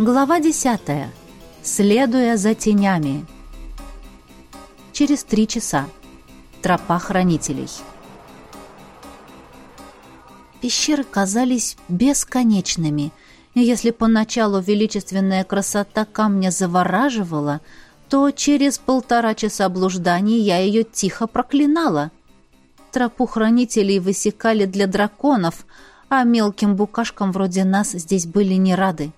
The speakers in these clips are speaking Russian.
Глава 10. Следуя за тенями. Через три часа. Тропа хранителей. Пещеры казались бесконечными, и если поначалу величественная красота камня завораживала, то через полтора часа блужданий я ее тихо проклинала. Тропу хранителей высекали для драконов, а мелким букашкам вроде нас здесь были не рады.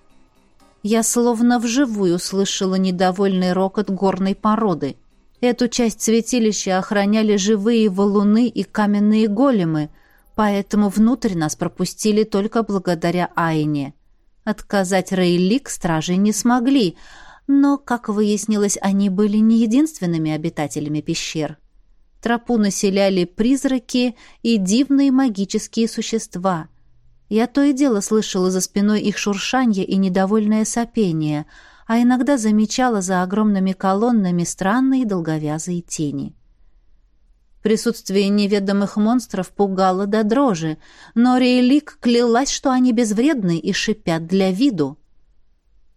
Я словно вживую слышала недовольный рокот горной породы. Эту часть святилища охраняли живые валуны и каменные големы, поэтому внутрь нас пропустили только благодаря Айне. Отказать Рейлик стражи не смогли, но, как выяснилось, они были не единственными обитателями пещер. Тропу населяли призраки и дивные магические существа — я то и дело слышала за спиной их шуршанье и недовольное сопение, а иногда замечала за огромными колоннами странные долговязые тени. Присутствие неведомых монстров пугало до дрожи, но Рейлик клялась, что они безвредны и шипят для виду.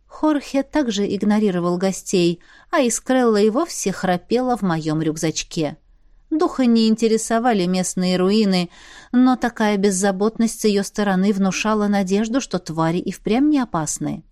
Хорхе также игнорировал гостей, а Искрелла и вовсе храпела в моем рюкзачке. Духа не интересовали местные руины, но такая беззаботность с ее стороны внушала надежду, что твари и впрямь не опасны.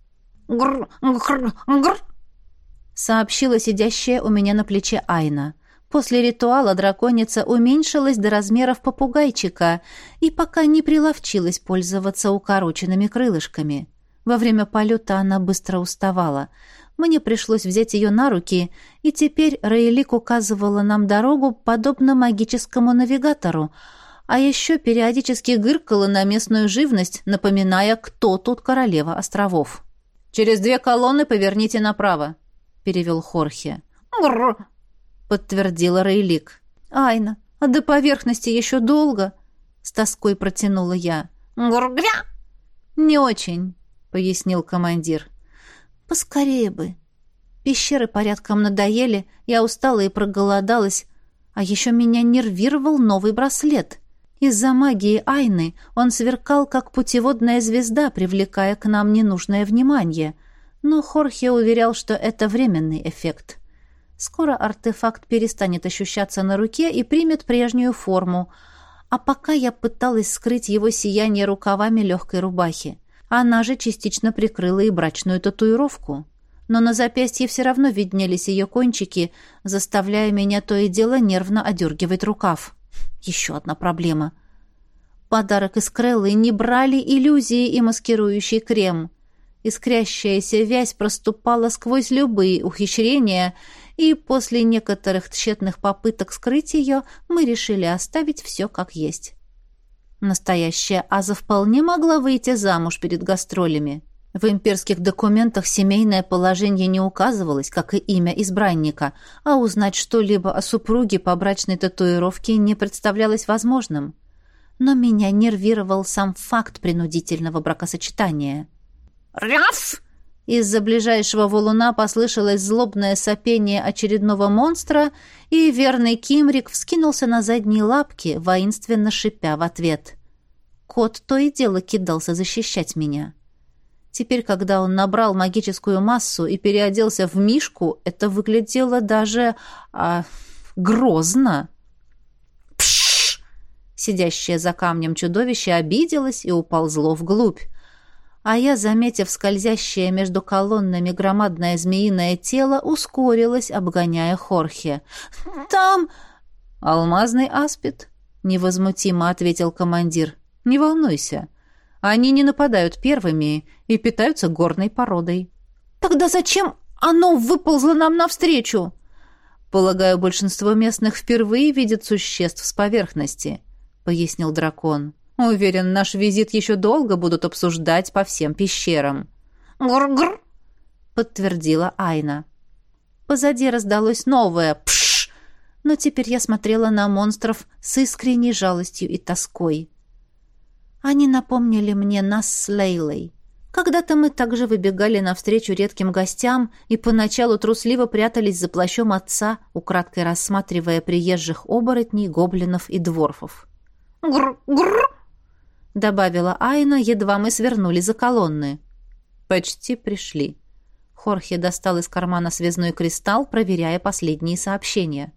«Гр, гр, гр!» — сообщила сидящая у меня на плече Айна. После ритуала драконица уменьшилась до размеров попугайчика и пока не приловчилась пользоваться укороченными крылышками. Во время полета она быстро уставала — мне пришлось взять ее на руки, и теперь Рейлик указывала нам дорогу, подобно магическому навигатору, а еще периодически гыркала на местную живность, напоминая, кто тут королева островов. «Через две колонны поверните направо», — перевел Хорхе. «Гррр», — подтвердила Рейлик. «Айна, а до поверхности еще долго?» — с тоской протянула я. «Грргря!» «Не очень», — пояснил командир. Поскорее бы. Пещеры порядком надоели, я устала и проголодалась, а еще меня нервировал новый браслет. Из-за магии Айны он сверкал, как путеводная звезда, привлекая к нам ненужное внимание. Но Хорхе уверял, что это временный эффект. Скоро артефакт перестанет ощущаться на руке и примет прежнюю форму, а пока я пыталась скрыть его сияние рукавами легкой рубахи. Она же частично прикрыла и брачную татуировку. Но на запястье все равно виднелись ее кончики, заставляя меня то и дело нервно одергивать рукав. Еще одна проблема. Подарок из Креллы не брали иллюзии и маскирующий крем. Искрящаяся вязь проступала сквозь любые ухищрения, и после некоторых тщетных попыток скрыть ее мы решили оставить все как есть. Настоящая Аза вполне могла выйти замуж перед гастролями. В имперских документах семейное положение не указывалось, как и имя избранника, а узнать что-либо о супруге по брачной татуировке не представлялось возможным. Но меня нервировал сам факт принудительного бракосочетания. «Ряф!» Из-за ближайшего валуна послышалось злобное сопение очередного монстра, и верный Кимрик вскинулся на задние лапки, воинственно шипя в ответ. Кот то и дело кидался защищать меня. Теперь, когда он набрал магическую массу и переоделся в мишку, это выглядело даже... А, грозно. Пшш! Сидящее за камнем чудовище обиделось и уползло вглубь а я, заметив скользящее между колоннами громадное змеиное тело, ускорилась, обгоняя Хорхе. «Там...» «Алмазный аспид», — невозмутимо ответил командир. «Не волнуйся. Они не нападают первыми и питаются горной породой». «Тогда зачем оно выползло нам навстречу?» «Полагаю, большинство местных впервые видят существ с поверхности», — пояснил дракон. Уверен, наш визит еще долго будут обсуждать по всем пещерам. Гр-гр, подтвердила Айна. Позади раздалось новое пш, но теперь я смотрела на монстров с искренней жалостью и тоской. Они напомнили мне нас с Лейлой. Когда-то мы также выбегали навстречу редким гостям и поначалу трусливо прятались за плащом отца, украдкой рассматривая приезжих оборотней, гоблинов и дворфов. «Гр-гр!» — добавила Айна, едва мы свернули за колонны. «Почти пришли». Хорхе достал из кармана связной кристалл, проверяя последние сообщения.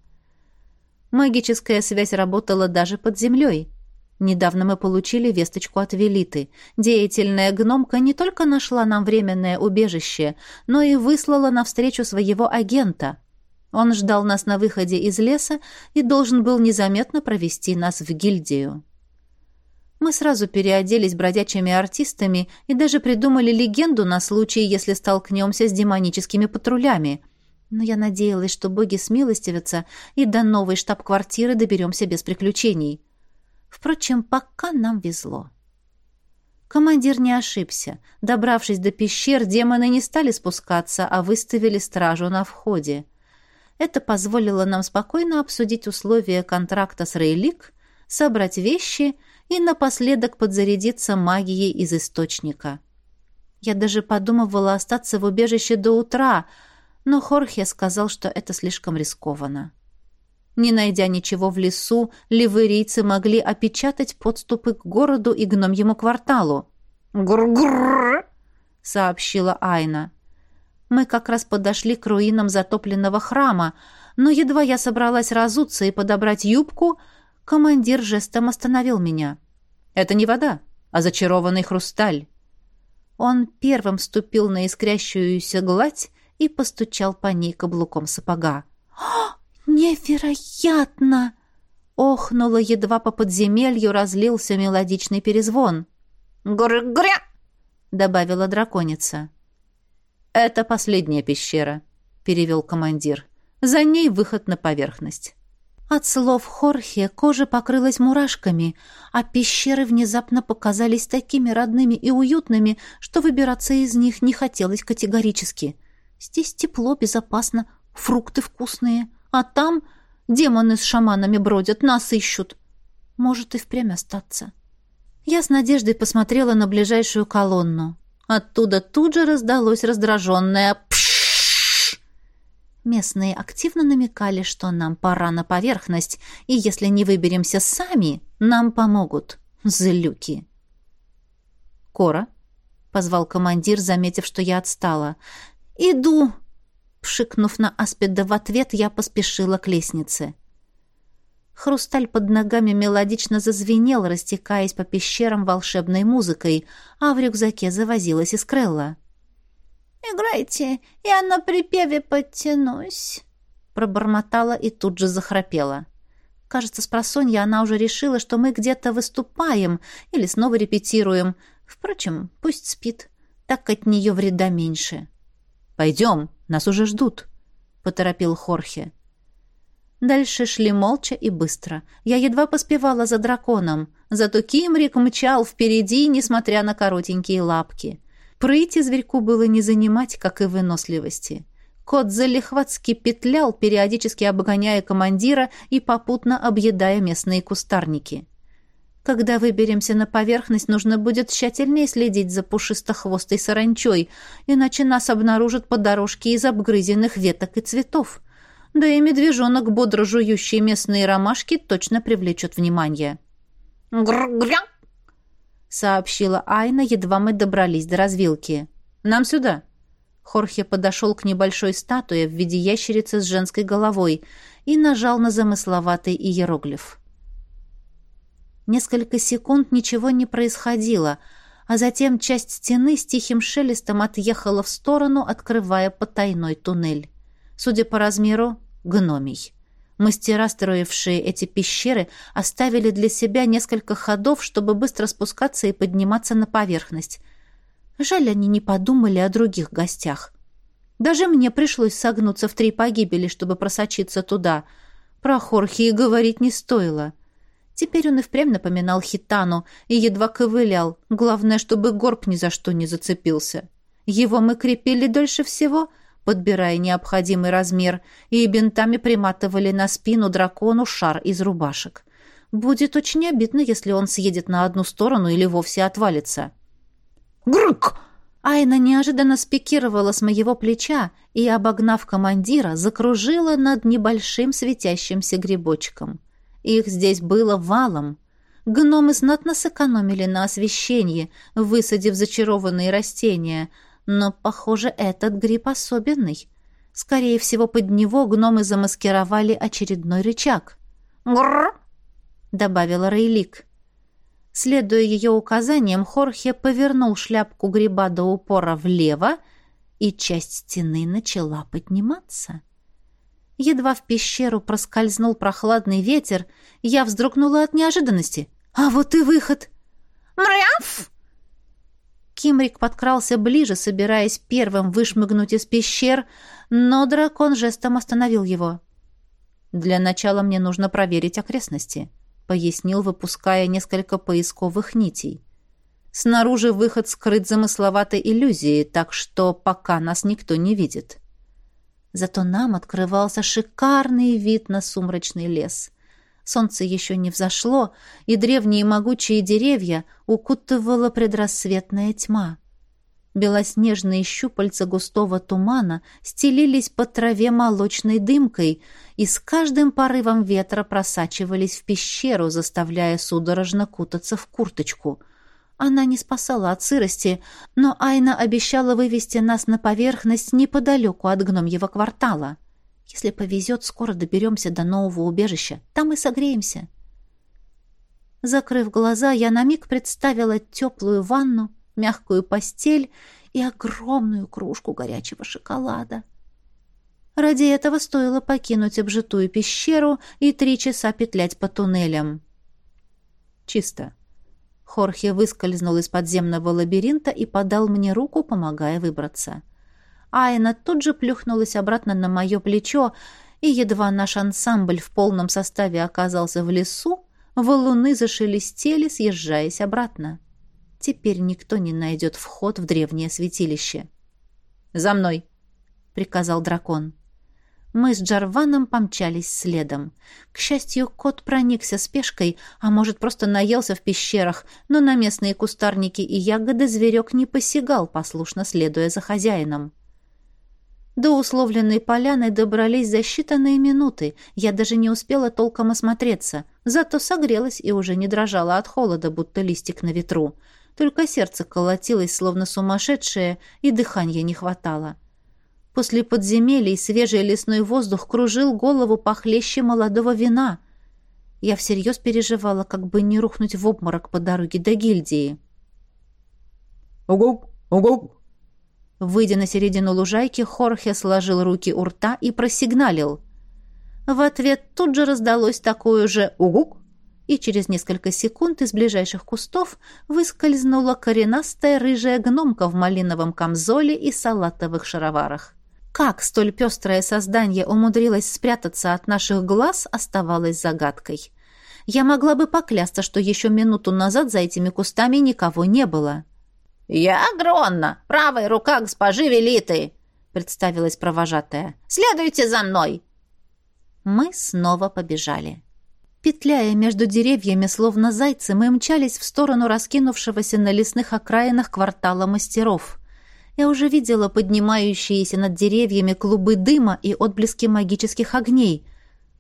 Магическая связь работала даже под землей. Недавно мы получили весточку от Велиты. Деятельная гномка не только нашла нам временное убежище, но и выслала навстречу своего агента. Он ждал нас на выходе из леса и должен был незаметно провести нас в гильдию. Мы сразу переоделись бродячими артистами и даже придумали легенду на случай, если столкнемся с демоническими патрулями. Но я надеялась, что боги смилостивятся, и до новой штаб-квартиры доберемся без приключений. Впрочем, пока нам везло. Командир не ошибся. Добравшись до пещер, демоны не стали спускаться, а выставили стражу на входе. Это позволило нам спокойно обсудить условия контракта с Рейлик, собрать вещи и напоследок подзарядиться магией из источника. Я даже подумывала остаться в убежище до утра, но Хорхе сказал, что это слишком рискованно. Не найдя ничего в лесу, ливерийцы могли опечатать подступы к городу и гномьему кварталу. «Гр-гр!» — сообщила Айна. Мы как раз подошли к руинам затопленного храма, но едва я собралась разуться и подобрать юбку, командир жестом остановил меня. «Это не вода, а зачарованный хрусталь». Он первым ступил на искрящуюся гладь и постучал по ней каблуком сапога. «Невероятно!» Охнуло, едва по подземелью разлился мелодичный перезвон. «Гры-гря!» — добавила драконица. «Это последняя пещера», — перевел командир. «За ней выход на поверхность». От слов Хорхе кожа покрылась мурашками, а пещеры внезапно показались такими родными и уютными, что выбираться из них не хотелось категорически. Здесь тепло, безопасно, фрукты вкусные. А там демоны с шаманами бродят, нас ищут. Может и впрямь остаться. Я с надеждой посмотрела на ближайшую колонну. Оттуда тут же раздалось раздраженное. Местные активно намекали, что нам пора на поверхность, и если не выберемся сами, нам помогут. Злюки. «Кора?» — позвал командир, заметив, что я отстала. «Иду!» Пшикнув на аспида в ответ, я поспешила к лестнице. Хрусталь под ногами мелодично зазвенел, растекаясь по пещерам волшебной музыкой, а в рюкзаке завозилась искрелла. «Играйте, я на припеве подтянусь», — пробормотала и тут же захрапела. Кажется, с просонья она уже решила, что мы где-то выступаем или снова репетируем. Впрочем, пусть спит, так от нее вреда меньше. «Пойдем», нас уже ждут», — поторопил Хорхе. Дальше шли молча и быстро. Я едва поспевала за драконом. Зато Кимрик мчал впереди, несмотря на коротенькие лапки. Прыти зверьку было не занимать, как и выносливости. Кот залихватски петлял, периодически обгоняя командира и попутно объедая местные кустарники. Когда выберемся на поверхность, нужно будет тщательнее следить за пушистохвостой саранчой, иначе нас обнаружат по дорожке из обгрызенных веток и цветов. Да и медвежонок, бодро жующий местные ромашки, точно привлечет внимание. «Гр-гря!» — сообщила Айна, едва мы добрались до развилки. «Нам сюда!» Хорхе подошел к небольшой статуе в виде ящерицы с женской головой и нажал на замысловатый иероглиф. Несколько секунд ничего не происходило, а затем часть стены с тихим шелестом отъехала в сторону, открывая потайной туннель. Судя по размеру, гномий. Мастера, строившие эти пещеры, оставили для себя несколько ходов, чтобы быстро спускаться и подниматься на поверхность. Жаль, они не подумали о других гостях. Даже мне пришлось согнуться в три погибели, чтобы просочиться туда. Про Хорхи и говорить не стоило. — Теперь он и впрямь напоминал хитану и едва ковылял. Главное, чтобы горб ни за что не зацепился. Его мы крепили дольше всего, подбирая необходимый размер, и бинтами приматывали на спину дракону шар из рубашек. Будет очень обидно, если он съедет на одну сторону или вовсе отвалится. «Грык!» Айна неожиданно спикировала с моего плеча и, обогнав командира, закружила над небольшим светящимся грибочком. Их здесь было валом. Гномы знатно сэкономили на освещении, высадив зачарованные растения, Но, похоже, этот гриб особенный. Скорее всего, под него гномы замаскировали очередной рычаг. «Грррр!» — добавила Рейлик. Следуя ее указаниям, Хорхе повернул шляпку гриба до упора влево, и часть стены начала подниматься. Едва в пещеру проскользнул прохладный ветер, я вздрогнула от неожиданности. «А вот и выход!» «Мряф!» Кимрик подкрался ближе, собираясь первым вышмыгнуть из пещер, но дракон жестом остановил его. «Для начала мне нужно проверить окрестности», — пояснил, выпуская несколько поисковых нитей. «Снаружи выход скрыт замысловатой иллюзией, так что пока нас никто не видит». Зато нам открывался шикарный вид на сумрачный лес. Солнце еще не взошло, и древние могучие деревья укутывала предрассветная тьма. Белоснежные щупальца густого тумана стелились по траве молочной дымкой и с каждым порывом ветра просачивались в пещеру, заставляя судорожно кутаться в курточку. Она не спасала от сырости, но Айна обещала вывести нас на поверхность неподалеку от гномьего квартала. Если повезет, скоро доберемся до нового убежища. Там и согреемся. Закрыв глаза, я на миг представила теплую ванну, мягкую постель и огромную кружку горячего шоколада. Ради этого стоило покинуть обжитую пещеру и три часа петлять по туннелям. Чисто. Хорхе выскользнул из подземного лабиринта и подал мне руку, помогая выбраться. — Айна тут же плюхнулась обратно на мое плечо, и едва наш ансамбль в полном составе оказался в лесу, валуны зашелестели, съезжаясь обратно. Теперь никто не найдет вход в древнее святилище. «За мной!» — приказал дракон. Мы с Джарваном помчались следом. К счастью, кот проникся спешкой, а может, просто наелся в пещерах, но на местные кустарники и ягоды зверек не посягал, послушно следуя за хозяином. До условленной поляны добрались за считанные минуты. Я даже не успела толком осмотреться. Зато согрелась и уже не дрожала от холода, будто листик на ветру. Только сердце колотилось, словно сумасшедшее, и дыхания не хватало. После подземелий свежий лесной воздух кружил голову похлеще молодого вина. Я всерьез переживала, как бы не рухнуть в обморок по дороге до гильдии. «Угу, угу!» Выйдя на середину лужайки, Хорхе сложил руки у рта и просигналил. В ответ тут же раздалось такое же «угук», и через несколько секунд из ближайших кустов выскользнула коренастая рыжая гномка в малиновом камзоле и салатовых шароварах. Как столь пестрое создание умудрилось спрятаться от наших глаз, оставалось загадкой. Я могла бы поклясться, что еще минуту назад за этими кустами никого не было. — «Я Гронна, правая рука госпожи Велиты», — представилась провожатая. «Следуйте за мной». Мы снова побежали. Петляя между деревьями, словно зайцы, мы мчались в сторону раскинувшегося на лесных окраинах квартала мастеров. Я уже видела поднимающиеся над деревьями клубы дыма и отблески магических огней.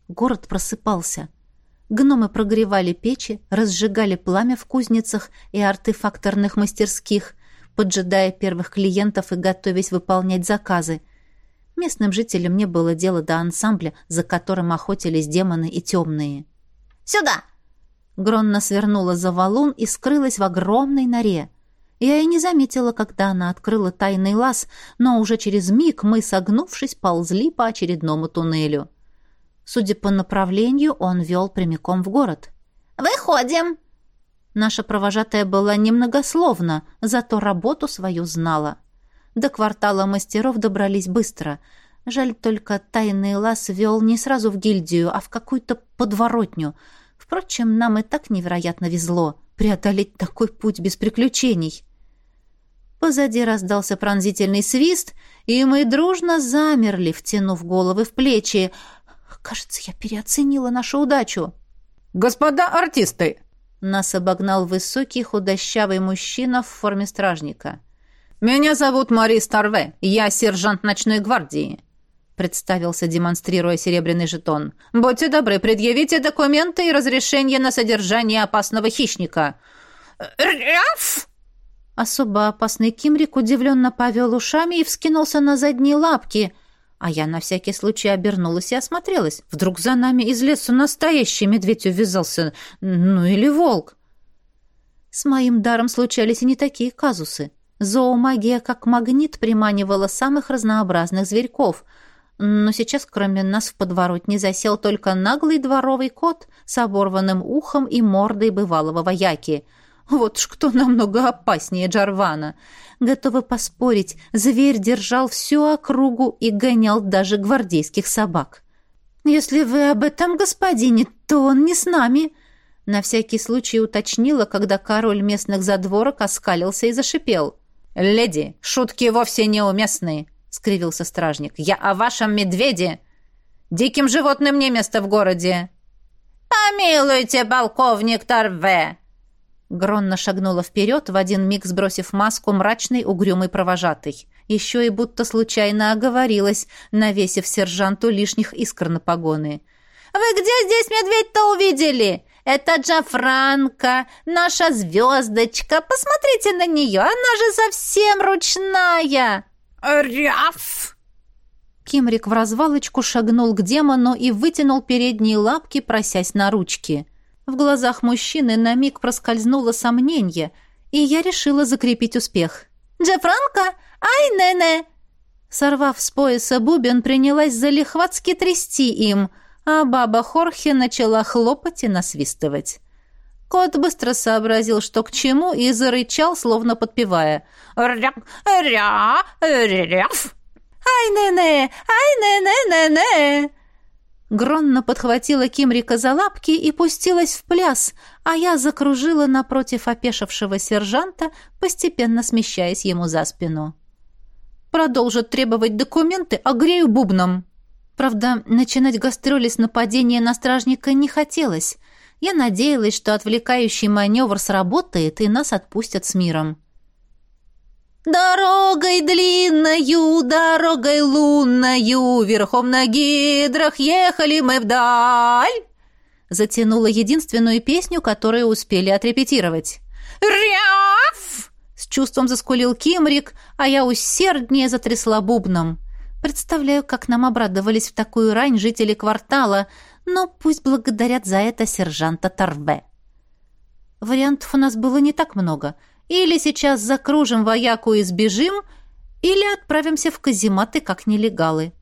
Город просыпался. Гномы прогревали печи, разжигали пламя в кузницах и артефакторных мастерских, поджидая первых клиентов и готовясь выполнять заказы. Местным жителям не было дела до ансамбля, за которым охотились демоны и темные. «Сюда!» Гронна свернула за валун и скрылась в огромной норе. Я и не заметила, когда она открыла тайный лаз, но уже через миг мы, согнувшись, ползли по очередному туннелю. Судя по направлению, он вел прямиком в город. «Выходим!» Наша провожатая была немногословна, зато работу свою знала. До квартала мастеров добрались быстро. Жаль только тайный лаз вел не сразу в гильдию, а в какую-то подворотню. Впрочем, нам и так невероятно везло преодолеть такой путь без приключений. Позади раздался пронзительный свист, и мы дружно замерли, втянув головы в плечи. Кажется, я переоценила нашу удачу. «Господа артисты!» Нас обогнал высокий худощавый мужчина в форме стражника. «Меня зовут Марис Тарве. Я сержант ночной гвардии», — представился, демонстрируя серебряный жетон. «Будьте добры, предъявите документы и разрешение на содержание опасного хищника». «Ряф!» Особо опасный Кимрик удивленно повел ушами и вскинулся на задние лапки, а я на всякий случай обернулась и осмотрелась. Вдруг за нами из лесу настоящий медведь увязался, ну или волк. С моим даром случались и не такие казусы. Зоомагия как магнит приманивала самых разнообразных зверьков — но сейчас кроме нас в подворотне засел только наглый дворовый кот с оборванным ухом и мордой бывалого вояки. Вот ж кто намного опаснее Джарвана. Готовы поспорить, зверь держал всю округу и гонял даже гвардейских собак. «Если вы об этом, господине, то он не с нами», — на всякий случай уточнила, когда король местных задворок оскалился и зашипел. «Леди, шутки вовсе неуместные», — скривился стражник. «Я о вашем медведе! Диким животным не место в городе!» «Помилуйте, полковник Торве!» Гронна шагнула вперед, в один миг сбросив маску мрачной угрюмой провожатой. Еще и будто случайно оговорилась, навесив сержанту лишних искр на погоны. «Вы где здесь медведь-то увидели? Это Джафранка, наша звездочка. Посмотрите на нее, она же совсем ручная!» «Ряф!» Кимрик в развалочку шагнул к демону и вытянул передние лапки, просясь на ручки. В глазах мужчины на миг проскользнуло сомнение, и я решила закрепить успех. «Джефранко! Ай-не-не!» Сорвав с пояса бубен, принялась залихватски трясти им, а баба Хорхе начала хлопать и насвистывать. Кот быстро сообразил, что к чему, и зарычал, словно подпевая. «Ря! Ря! Ряф!» «Ай-не-не! Ай-не-не-не-не!» Гронно подхватила Кимрика за лапки и пустилась в пляс, а я закружила напротив опешившего сержанта, постепенно смещаясь ему за спину. «Продолжат требовать документы, огрею бубном!» Правда, начинать гастроли с нападения на стражника не хотелось — я надеялась, что отвлекающий маневр сработает, и нас отпустят с миром. «Дорогой длинною, дорогой лунною, верхом на гидрах ехали мы вдаль!» Затянула единственную песню, которую успели отрепетировать. «Ряф!» С чувством заскулил Кимрик, а я усерднее затрясла бубном. Представляю, как нам обрадовались в такую рань жители квартала, но пусть благодарят за это сержанта Торве. Вариантов у нас было не так много. Или сейчас закружим вояку и сбежим, или отправимся в казематы как нелегалы.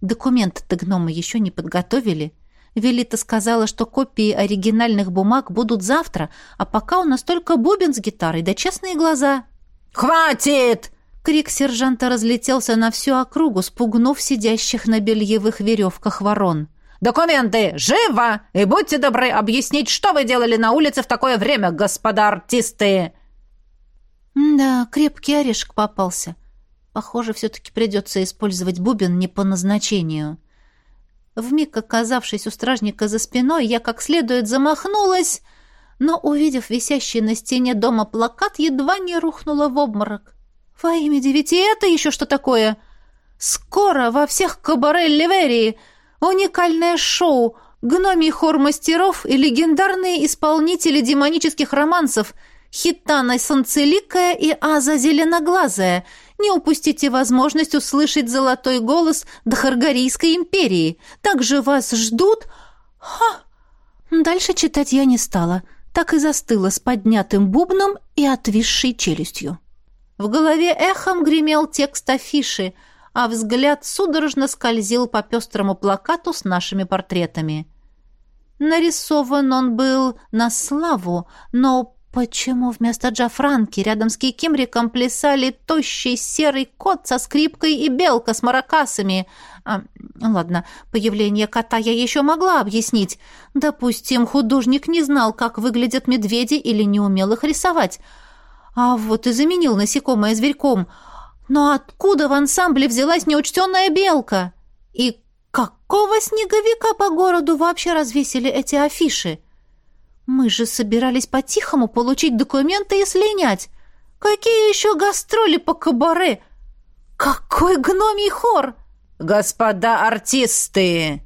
Документы-то гномы еще не подготовили. Велита сказала, что копии оригинальных бумаг будут завтра, а пока у нас только бубен с гитарой, да честные глаза. «Хватит!» Крик сержанта разлетелся на всю округу, спугнув сидящих на бельевых веревках ворон. Документы! Живо! И будьте добры объяснить, что вы делали на улице в такое время, господа артисты!» «Да, крепкий орешек попался. Похоже, все-таки придется использовать бубен не по назначению». Вмиг оказавшись у стражника за спиной, я как следует замахнулась, но, увидев висящий на стене дома плакат, едва не рухнула в обморок. «Во имя девяти это еще что такое? Скоро во всех кабаре Ливерии!» Уникальное шоу, гномий хор мастеров и легендарные исполнители демонических романсов Хитана Санцеликая и Аза Зеленоглазая. Не упустите возможность услышать золотой голос Дхаргарийской империи. Также вас ждут... Ха! Дальше читать я не стала, так и застыла с поднятым бубном и отвисшей челюстью. В голове эхом гремел текст афиши — а взгляд судорожно скользил по пестрому плакату с нашими портретами. Нарисован он был на славу, но почему вместо Джафранки рядом с Кикимриком плясали тощий серый кот со скрипкой и белка с маракасами? А, ладно, появление кота я еще могла объяснить. Допустим, художник не знал, как выглядят медведи или не умел их рисовать. А вот и заменил насекомое зверьком — но откуда в ансамбле взялась неучтенная белка? И какого снеговика по городу вообще развесили эти афиши? Мы же собирались по-тихому получить документы и слинять. Какие еще гастроли по кабаре? Какой гномий хор! Господа артисты!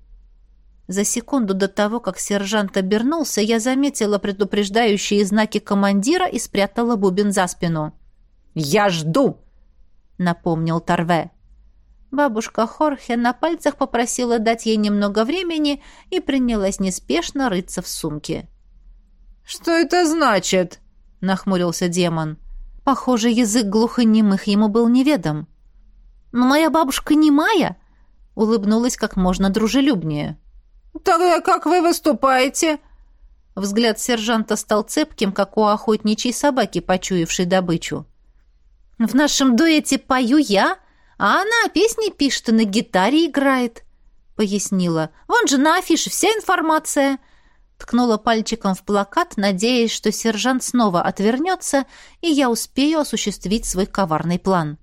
За секунду до того, как сержант обернулся, я заметила предупреждающие знаки командира и спрятала бубен за спину. «Я жду!» — напомнил Торве. Бабушка Хорхе на пальцах попросила дать ей немного времени и принялась неспешно рыться в сумке. «Что это значит?» — нахмурился демон. Похоже, язык глухонемых ему был неведом. «Но моя бабушка немая!» — улыбнулась как можно дружелюбнее. «Тогда как вы выступаете?» Взгляд сержанта стал цепким, как у охотничьей собаки, почуявшей добычу. «В нашем дуэте пою я, а она песни пишет и на гитаре играет», — пояснила. «Вон же на афише вся информация». Ткнула пальчиком в плакат, надеясь, что сержант снова отвернется, и я успею осуществить свой коварный план.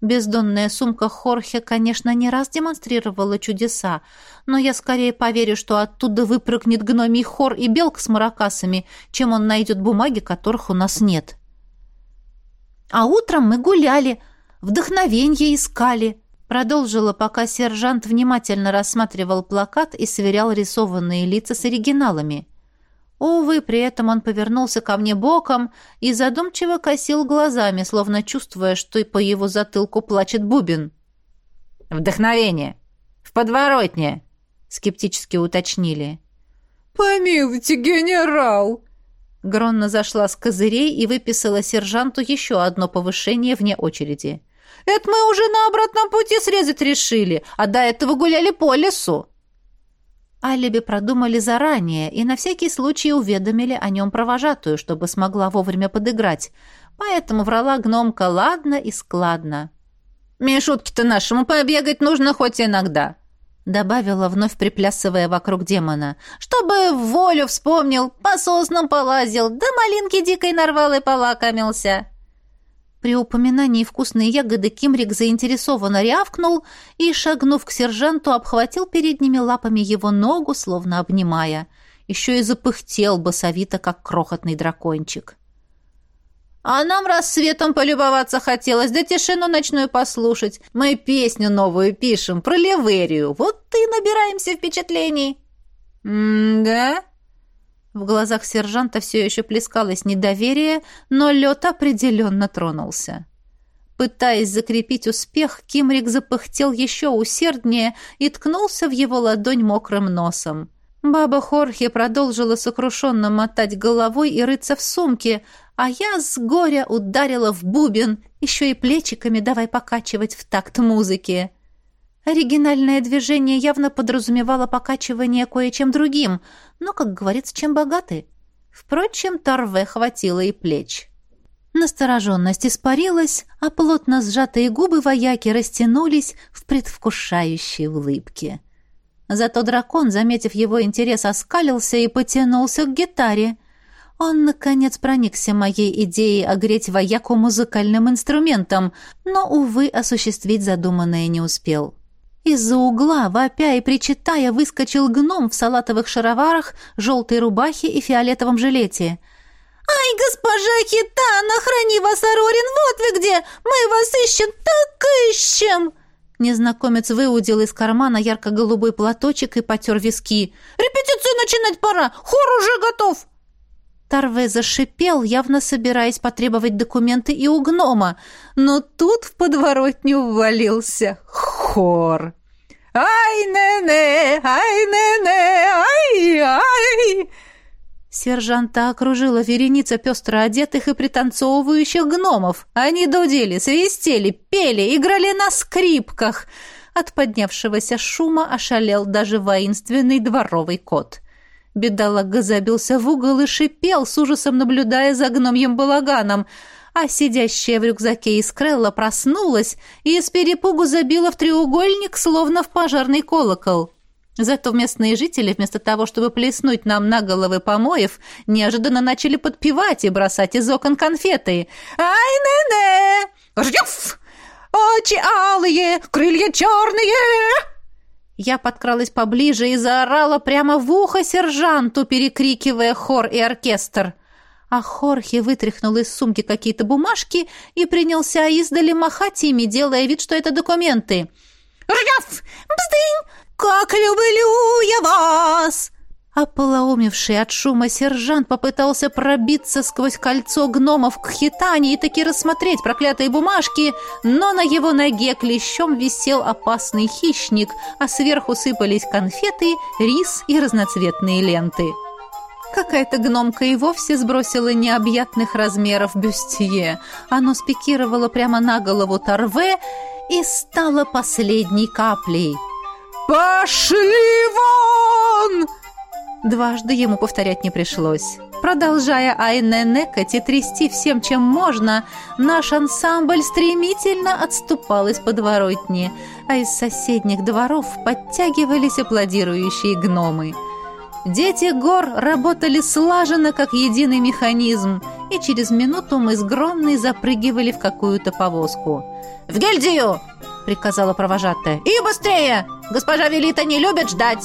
Бездонная сумка Хорхе, конечно, не раз демонстрировала чудеса, но я скорее поверю, что оттуда выпрыгнет гномий хор и белка с маракасами, чем он найдет бумаги, которых у нас нет. А утром мы гуляли, вдохновенье искали, продолжила, пока сержант внимательно рассматривал плакат и сверял рисованные лица с оригиналами. Увы, при этом он повернулся ко мне боком и задумчиво косил глазами, словно чувствуя, что и по его затылку плачет бубен. «Вдохновение! В подворотне!» — скептически уточнили. «Помилуйте, генерал!» Гронна зашла с козырей и выписала сержанту еще одно повышение вне очереди. «Это мы уже на обратном пути срезать решили, а до этого гуляли по лесу». Алиби продумали заранее и на всякий случай уведомили о нем провожатую, чтобы смогла вовремя подыграть. Поэтому врала гномка ладно и складно. «Мишутки-то нашему побегать нужно хоть иногда», — добавила, вновь приплясывая вокруг демона. «Чтобы волю вспомнил, по соснам полазил, да малинки дикой нарвал и полакомился». При упоминании вкусной ягоды Кимрик заинтересованно рявкнул и, шагнув к сержанту, обхватил передними лапами его ногу, словно обнимая. Еще и запыхтел басовито, как крохотный дракончик. «А нам рассветом полюбоваться хотелось, да тишину ночную послушать. Мы песню новую пишем про Ливерию. Вот и набираемся впечатлений». «М-да?» В глазах сержанта все еще плескалось недоверие, но лед определенно тронулся. Пытаясь закрепить успех, Кимрик запыхтел еще усерднее и ткнулся в его ладонь мокрым носом. Баба Хорхе продолжила сокрушенно мотать головой и рыться в сумке, а я с горя ударила в бубен, еще и плечиками давай покачивать в такт музыки. Оригинальное движение явно подразумевало покачивание кое-чем другим, но, как говорится, чем богаты. Впрочем, Торве хватило и плеч. Настороженность испарилась, а плотно сжатые губы вояки растянулись в предвкушающей улыбке. Зато дракон, заметив его интерес, оскалился и потянулся к гитаре. Он, наконец, проникся моей идеей огреть вояку музыкальным инструментом, но, увы, осуществить задуманное не успел. Из-за угла, вопя и причитая, выскочил гном в салатовых шароварах, желтой рубахе и фиолетовом жилете. «Ай, госпожа Хитана, храни вас, Арорин, вот вы где! Мы вас ищем, так ищем!» Незнакомец выудил из кармана ярко-голубой платочек и потер виски. «Репетицию начинать пора! Хор уже готов!» Тарве зашипел, явно собираясь потребовать документы и у гнома, но тут в подворотню ввалился. «Ай-не-не! Ай-не-не! Ай-ай!» Сержанта окружила вереница пестро одетых и пританцовывающих гномов. Они дудели, свистели, пели, играли на скрипках. От поднявшегося шума ошалел даже воинственный дворовый кот. Бедолага забился в угол и шипел, с ужасом наблюдая за гномьим балаганом, а сидящая в рюкзаке Искрелла проснулась и с перепугу забила в треугольник, словно в пожарный колокол. Зато местные жители, вместо того, чтобы плеснуть нам на головы помоев, неожиданно начали подпевать и бросать из окон конфеты. «Ай-не-не! Рьёв! Очи алые, крылья черные!» Я подкралась поближе и заорала прямо в ухо сержанту, перекрикивая хор и оркестр. А Хорхе вытряхнул из сумки какие-то бумажки и принялся издали махать ими, делая вид, что это документы. «Рьяв! Бздынь! Как люблю я вас!» Ополоумевший от шума сержант попытался пробиться сквозь кольцо гномов к хитане и таки рассмотреть проклятые бумажки, но на его ноге клещом висел опасный хищник, а сверху сыпались конфеты, рис и разноцветные ленты. Какая-то гномка и вовсе сбросила необъятных размеров бюстье. Оно спикировало прямо на голову Торве и стало последней каплей. «Пошли вон!» Дважды ему повторять не пришлось. Продолжая айненекать и трясти всем, чем можно, наш ансамбль стремительно отступал из подворотни, а из соседних дворов подтягивались аплодирующие гномы. Дети гор работали слаженно, как единый механизм, и через минуту мы с Громной запрыгивали в какую-то повозку. «В гильдию!» — приказала провожатая. «И быстрее! Госпожа Велита не любит ждать!»